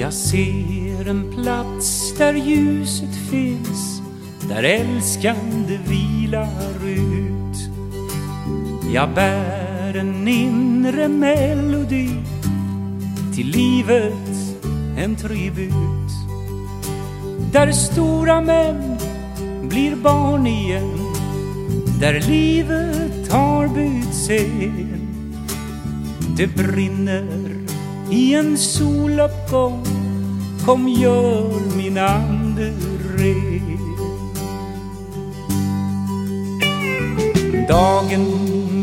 Jag ser en plats där ljuset finns där älskande vilar ut. Jag bär en inre melodi till livet en tribut. Där stora män blir barn igen, där livet har bytt scen. Det brinner i en soluppgång, kom gör min ande ren. Dagen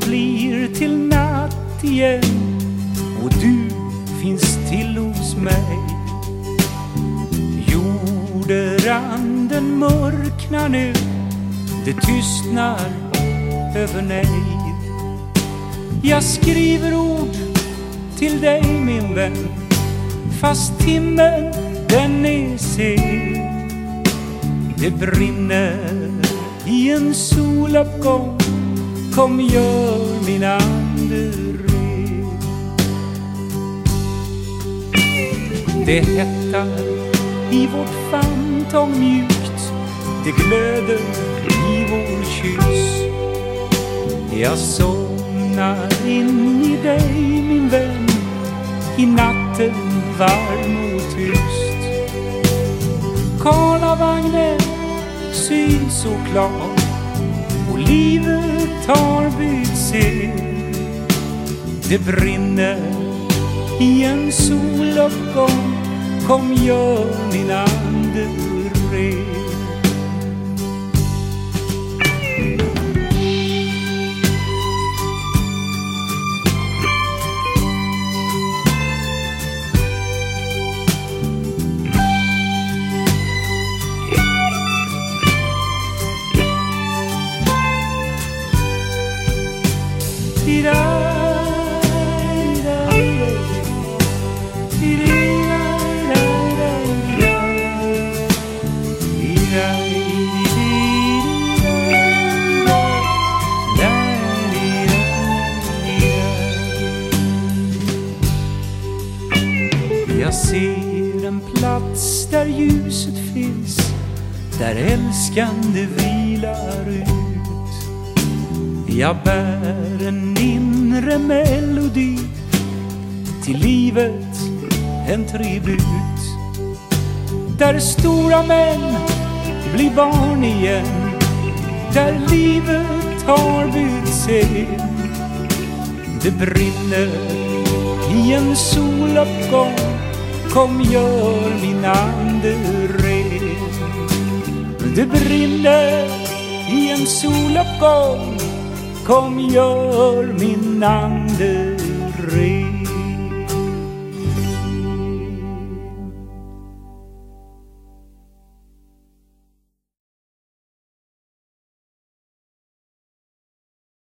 blir till natt igen och du finns till hos mig. Jorderanden mörknar nu, det tystnar över nejd. Jag skriver ord till dig min vän, fast timmen den är sen. Det brinner i en soluppgång. Kom gör min ande ren. Det hettar i vårt fantom mjukt. Det glöder i vår kyss. Jag somnar in i dig min vän I natten varm och tyst Karlavagnen syns så klar och livet har bytt scen. Det brinner i en soluppgång, kom gör min ande ren. Jag ser en plats där ljuset finns där älskande vilar ut. Jag bär en inre melodi till livet en tribut Där stora män blir barn igen Där livet har bytt scen Det brinner i en soluppgång Kom gör min ande ren. Det brinner i en soluppgång Kom gör min ande ren.